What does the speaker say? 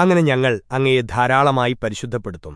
അങ്ങനെ ഞങ്ങൾ അങ്ങയെ ധാരാളമായി പരിശുദ്ധപ്പെടുത്തും.